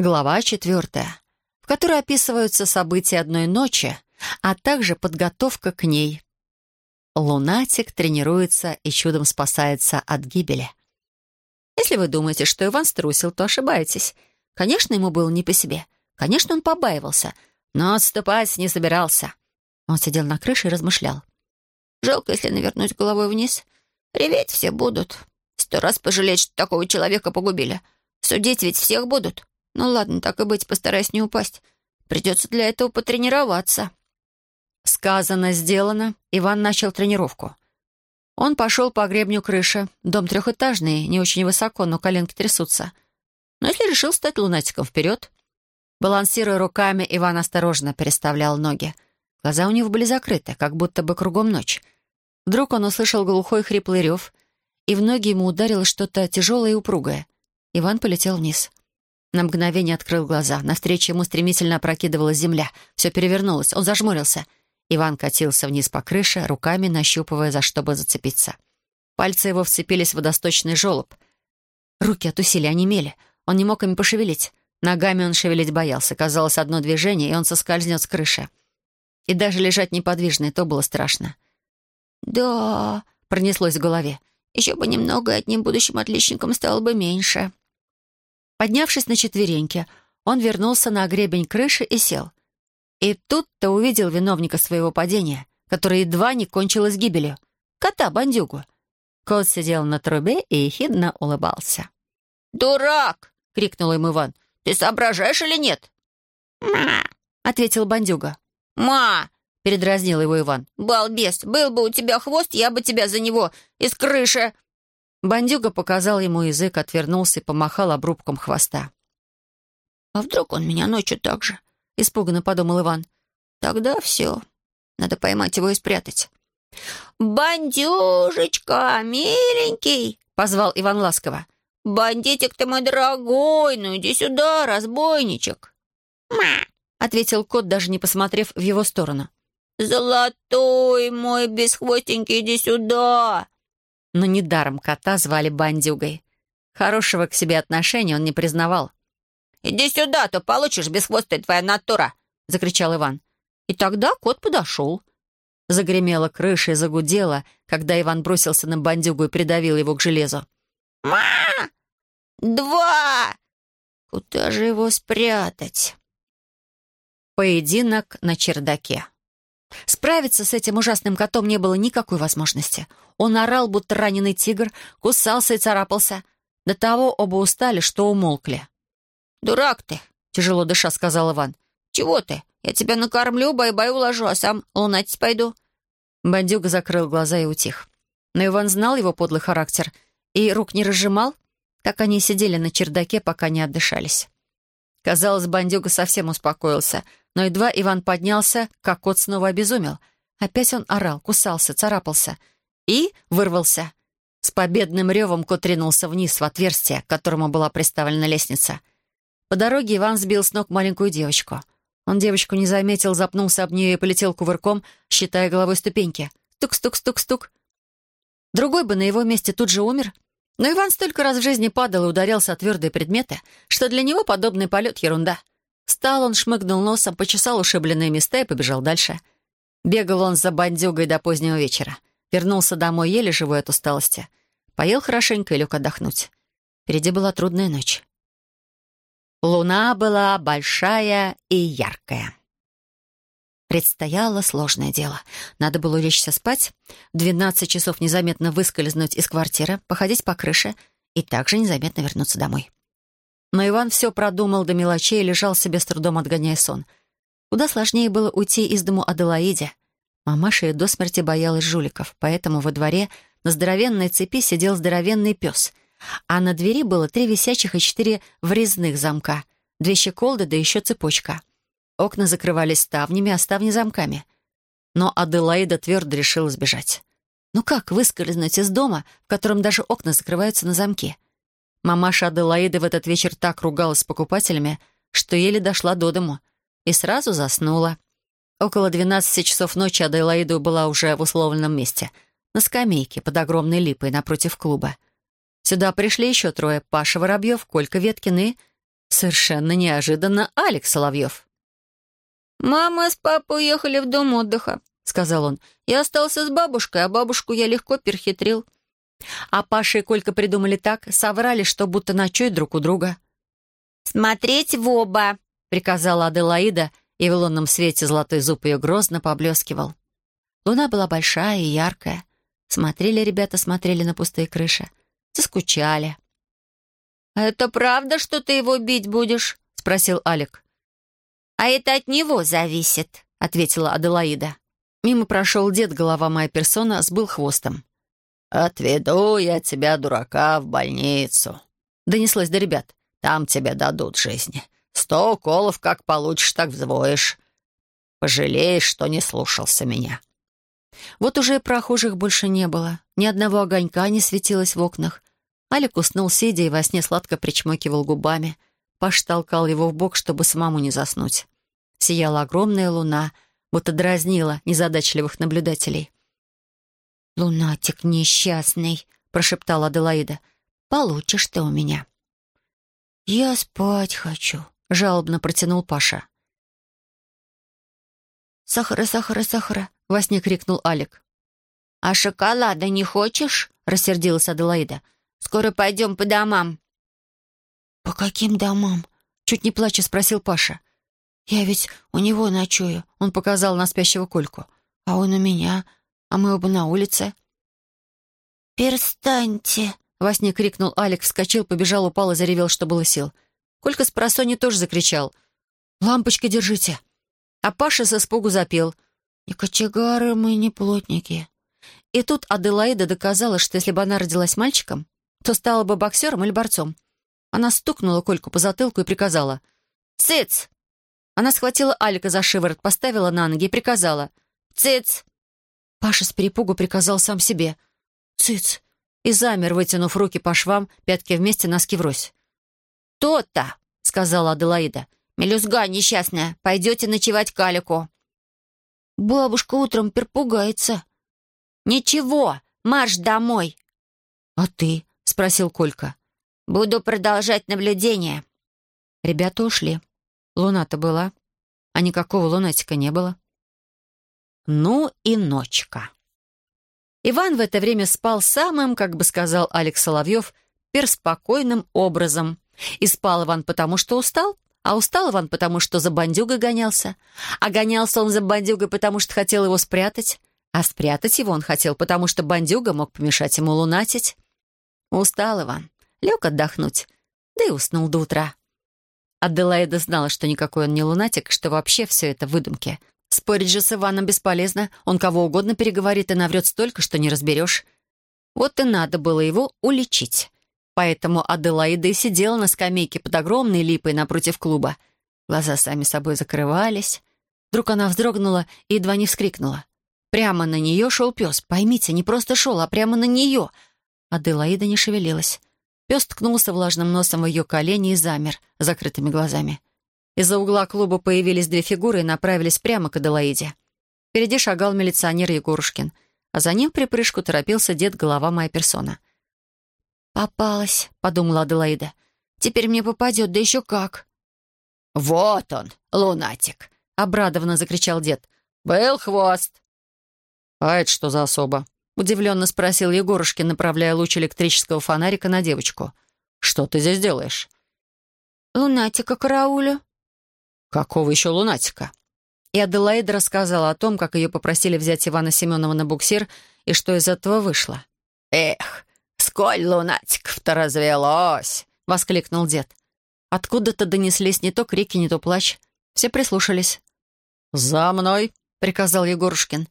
Глава четвертая, в которой описываются события одной ночи, а также подготовка к ней. Лунатик тренируется и чудом спасается от гибели. Если вы думаете, что Иван струсил, то ошибаетесь. Конечно, ему было не по себе. Конечно, он побаивался, но отступать не собирался. Он сидел на крыше и размышлял. «Жалко, если навернуть головой вниз. Реветь все будут. Сто раз пожалеть, что такого человека погубили. Судить ведь всех будут. Ну ладно, так и быть, постараюсь не упасть. Придется для этого потренироваться. Сказано, сделано. Иван начал тренировку. Он пошел по гребню крыши. Дом трехэтажный, не очень высоко, но коленки трясутся. Но если решил стать лунатиком, вперед. Балансируя руками, Иван осторожно переставлял ноги. Глаза у него были закрыты, как будто бы кругом ночь. Вдруг он услышал глухой хриплый рев, и в ноги ему ударило что-то тяжелое и упругое. Иван полетел вниз. На мгновение открыл глаза. Навстречу ему стремительно опрокидывалась земля. Все перевернулось. Он зажмурился. Иван катился вниз по крыше, руками нащупывая, за что бы зацепиться. Пальцы его вцепились в водосточный желоб. Руки от усилия онемели. Он не мог ими пошевелить. Ногами он шевелить боялся. Казалось, одно движение, и он соскользнет с крыши. И даже лежать неподвижно, и то было страшно. «Да», — пронеслось в голове, — «еще бы немного, и одним будущим отличником стало бы меньше». Поднявшись на четвереньки, он вернулся на гребень крыши и сел. И тут-то увидел виновника своего падения, которое едва не кончилось гибелью. Кота-бандюгу. Кот сидел на трубе и ехидно улыбался. «Дурак!» — крикнул ему Иван. «Ты соображаешь или нет?» «Ма!» — ответил бандюга. «Ма!» — передразнил его Иван. «Балбес! Был бы у тебя хвост, я бы тебя за него из крыши!» Бандюга показал ему язык, отвернулся и помахал обрубком хвоста. «А вдруг он меня ночью так же?» — испуганно подумал Иван. «Тогда все. Надо поймать его и спрятать». «Бандюжечка, миленький!» — позвал Иван ласково. «Бандитик ты мой дорогой, ну иди сюда, разбойничек!» «Ма!» — ответил кот, даже не посмотрев в его сторону. «Золотой мой бесхвостенький, иди сюда!» Но недаром кота звали бандюгой. Хорошего к себе отношения он не признавал. «Иди сюда, то получишь бесхвостая твоя натура!» — закричал Иван. И тогда кот подошел. Загремела крыша и загудела, когда Иван бросился на бандюгу и придавил его к железу. «Ма! Два! Куда же его спрятать?» Поединок на чердаке. Справиться с этим ужасным котом не было никакой возможности. Он орал, будто раненый тигр, кусался и царапался. До того оба устали, что умолкли. «Дурак ты!» — тяжело дыша сказал Иван. «Чего ты? Я тебя накормлю, бай-бай уложу, а сам лунатить пойду». Бандюга закрыл глаза и утих. Но Иван знал его подлый характер и рук не разжимал. Так они сидели на чердаке, пока не отдышались. Казалось, бандюга совсем успокоился — но едва Иван поднялся, как кот снова обезумел. Опять он орал, кусался, царапался. И вырвался. С победным ревом кот ринулся вниз в отверстие, к которому была приставлена лестница. По дороге Иван сбил с ног маленькую девочку. Он девочку не заметил, запнулся об нее и полетел кувырком, считая головой ступеньки. Стук-стук-стук-стук. Другой бы на его месте тут же умер. Но Иван столько раз в жизни падал и ударялся о твердые предметы, что для него подобный полет — ерунда. Встал он, шмыгнул носом, почесал ушибленные места и побежал дальше. Бегал он за бандюгой до позднего вечера. Вернулся домой еле живой от усталости. Поел хорошенько и лег отдохнуть. Впереди была трудная ночь. Луна была большая и яркая. Предстояло сложное дело. Надо было улечься спать, в 12 часов незаметно выскользнуть из квартиры, походить по крыше и также незаметно вернуться домой. Но Иван все продумал до мелочей и лежал себе с трудом отгоняя сон. Куда сложнее было уйти из дому Аделаиде. Мамаша и до смерти боялась жуликов, поэтому во дворе на здоровенной цепи сидел здоровенный пес, а на двери было три висячих и четыре врезных замка, две щеколды да еще цепочка. Окна закрывались ставнями, а ставни замками. Но Аделаида твердо решила сбежать. Ну как выскользнуть из дома, в котором даже окна закрываются на замке? Мамаша Аделаиды в этот вечер так ругалась с покупателями, что еле дошла до дому и сразу заснула. Около двенадцати часов ночи Аделаида была уже в условленном месте, на скамейке под огромной липой напротив клуба. Сюда пришли еще трое — Паша Воробьев, Колька Веткин и Совершенно неожиданно Алекс Соловьев. «Мама с папой уехали в дом отдыха», — сказал он. «Я остался с бабушкой, а бабушку я легко перехитрил». А Паша и Колька придумали так, соврали, что будто ночуют друг у друга. «Смотреть в оба», — приказала Аделаида, и в лунном свете золотой зуб ее грозно поблескивал. Луна была большая и яркая. Смотрели ребята, смотрели на пустые крыши. Заскучали. «Это правда, что ты его бить будешь?» — спросил Алик. «А это от него зависит», — ответила Аделаида. Мимо прошел дед, голова моя персона, сбыл хвостом. «Отведу я тебя, дурака, в больницу», — донеслось до ребят. «Там тебе дадут жизни. Сто уколов как получишь, так взвоишь. Пожалеешь, что не слушался меня». Вот уже и прохожих больше не было. Ни одного огонька не светилось в окнах. Алик уснул, сидя, и во сне сладко причмокивал губами. Паш толкал его в бок, чтобы самому не заснуть. Сияла огромная луна, будто дразнила незадачливых наблюдателей. «Лунатик несчастный», — прошептала Аделаида. «Получишь ты у меня». «Я спать хочу», — жалобно протянул Паша. «Сахара, сахара, сахара!» — во сне крикнул Алик. «А шоколада не хочешь?» — рассердилась Аделаида. «Скоро пойдем по домам». «По каким домам?» — чуть не плача спросил Паша. «Я ведь у него ночую», — он показал на спящего Кольку. «А он у меня, а мы оба на улице». «Перестаньте!» — во сне крикнул Алик, вскочил, побежал, упал и заревел, что было сил. Колька с просони тоже закричал. «Лампочка держите!» А Паша с испугу запел. «Не кочегары мы, не плотники». И тут Аделаида доказала, что если бы она родилась мальчиком, то стала бы боксером или борцом. Она стукнула Кольку по затылку и приказала. «Цыц!» Она схватила Алика за шиворот, поставила на ноги и приказала. «Цыц!» Паша с перепугу приказал сам себе. «Цыц!» И замер, вытянув руки по швам, пятки вместе, носки врозь. «То-то!» — сказала Аделаида. «Мелюзга несчастная, пойдете ночевать к Алику». «Бабушка утром перпугается». «Ничего, марш домой». «А ты?» — спросил Колька. «Буду продолжать наблюдение». Ребята ушли. Луна-то была, а никакого лунатика не было. Ну и ночка. Иван в это время спал самым, как бы сказал Алекс Соловьев, перспокойным образом. И спал Иван потому, что устал, а устал Иван потому, что за бандюгой гонялся. А гонялся он за бандюгой, потому что хотел его спрятать. А спрятать его он хотел, потому что бандюга мог помешать ему лунатить. Устал Иван, лег отдохнуть, да и уснул до утра. Аделаида знала, что никакой он не лунатик, что вообще все это выдумки. Спорить же с Иваном бесполезно, он кого угодно переговорит и наврет столько, что не разберешь. Вот и надо было его уличить. Поэтому Аделаида и сидела на скамейке под огромной липой напротив клуба. Глаза сами собой закрывались. Вдруг она вздрогнула и едва не вскрикнула. Прямо на нее шел пес. Поймите, не просто шел, а прямо на нее. Аделаида не шевелилась. Пес ткнулся влажным носом в ее колени и замер, закрытыми глазами. Из-за угла клуба появились две фигуры и направились прямо к Аделаиде. Впереди шагал милиционер Егорушкин, а за ним припрыжку торопился дед голова моя персона. «Попалась», — подумала Аделаида. «Теперь мне попадет, да еще как». «Вот он, лунатик!» — обрадованно закричал дед. «Был хвост!» «А это что за особа?» — удивленно спросил Егорушкин, направляя луч электрического фонарика на девочку. «Что ты здесь делаешь?» «Лунатика караулю». «Какого еще лунатика?» И Аделаида рассказала о том, как ее попросили взять Ивана Семенова на буксир, и что из этого вышло. «Эх, сколь лунатиков-то развелось!» — воскликнул дед. Откуда-то донеслись не то крики, не то плач. Все прислушались. «За мной!» — приказал Егорушкин.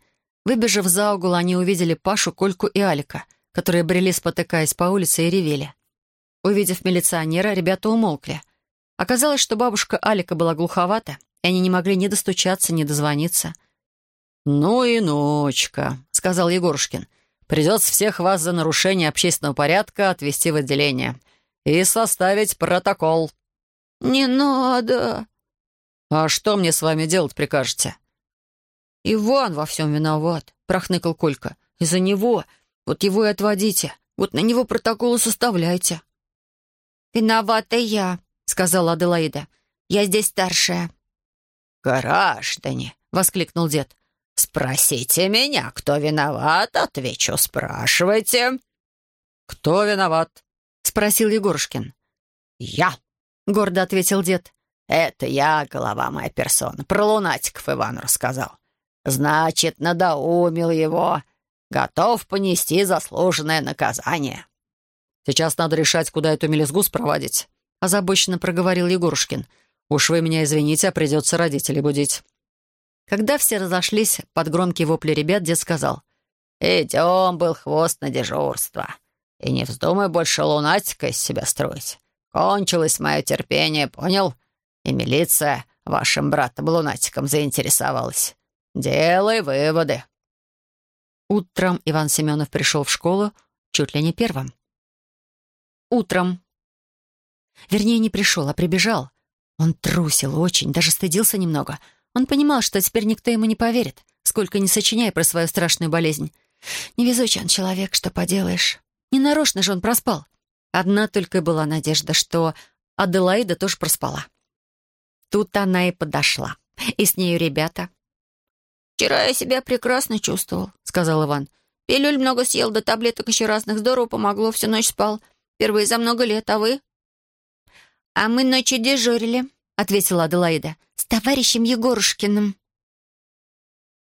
Выбежав за угол, они увидели Пашу, Кольку и Алика, которые брели, спотыкаясь по улице, и ревели. Увидев милиционера, ребята умолкли. Оказалось, что бабушка Алика была глуховата, и они не могли ни достучаться, ни дозвониться. «Ну и ночка», — сказал Егорушкин. «Придется всех вас за нарушение общественного порядка отвезти в отделение и составить протокол». «Не надо». «А что мне с вами делать прикажете?» «Иван во всем виноват», — прохныкал Колька. «Из-за него. Вот его и отводите. Вот на него протоколы составляйте». «Виновата я», — сказала Аделаида. «Я здесь старшая». «Граждане!» — воскликнул дед. «Спросите меня, кто виноват, отвечу, спрашивайте». «Кто виноват?» — спросил Егорушкин. «Я», — гордо ответил дед. «Это я, голова моя персона, про лунатиков Ивану рассказал. Значит, надоумил его, готов понести заслуженное наказание». «Сейчас надо решать, куда эту мелезгу спровадить», — озабоченно проговорил Егорушкин. «Уж вы меня извините, а придется родителей будить». Когда все разошлись под громкие вопли ребят, дед сказал. «Идем, был хвост на дежурство. И не вздумай больше лунатика из себя строить. Кончилось мое терпение, понял? И милиция вашим братом-лунатиком заинтересовалась. Делай выводы». Утром Иван Семенов пришел в школу чуть ли не первым. Утром. Вернее, не пришел, а прибежал. Он трусил очень, даже стыдился немного. Он понимал, что теперь никто ему не поверит, сколько не сочиняя про свою страшную болезнь. Невезучий он человек, что поделаешь. Ненарочно же он проспал. Одна только была надежда, что Аделаида тоже проспала. Тут она и подошла. И с нею ребята. «Вчера я себя прекрасно чувствовал», — сказал Иван. «Пилюль много съел, до таблеток еще разных. Здорово помогло, всю ночь спал. Впервые за много лет, а вы?» «А мы ночью дежурили», — ответила Аделаида. «С товарищем Егорушкиным».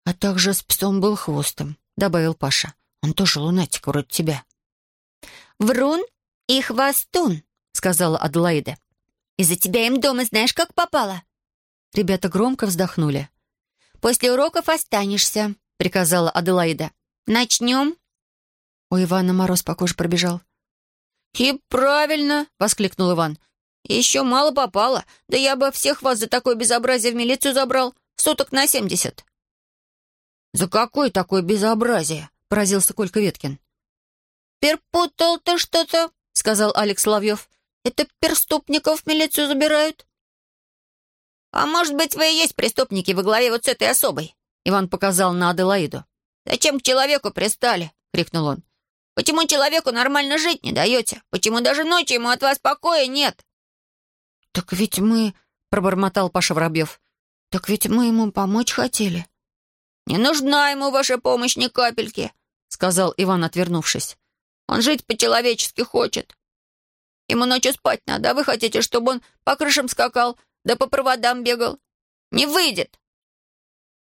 «А также с псом был хвостом», — добавил Паша. «Он тоже лунатик, вроде тебя». «Врун и хвостун», — сказала Аделаида. «Из-за тебя им дома знаешь, как попало?» Ребята громко вздохнули. «После уроков останешься», — приказала Аделаида. «Начнем?» У Ивана мороз по коже пробежал. «И правильно!» — воскликнул Иван. «Еще мало попало. Да я бы всех вас за такое безобразие в милицию забрал. Суток на семьдесят». «За какое такое безобразие?» — поразился Колька Веткин. «Перпутал ты что-то», — сказал Алекс Соловьев. «Это перступников в милицию забирают». «А может быть, вы и есть преступники во главе вот с этой особой?» Иван показал на Аделаиду. «Зачем к человеку пристали?» — крикнул он. «Почему человеку нормально жить не даете? Почему даже ночью ему от вас покоя нет?» «Так ведь мы...» — пробормотал Паша Воробьев. «Так ведь мы ему помочь хотели». «Не нужна ему ваша помощь ни капельки», — сказал Иван, отвернувшись. Он жить по-человечески хочет. Ему ночью спать надо, а вы хотите, чтобы он по крышам скакал, да по проводам бегал. Не выйдет.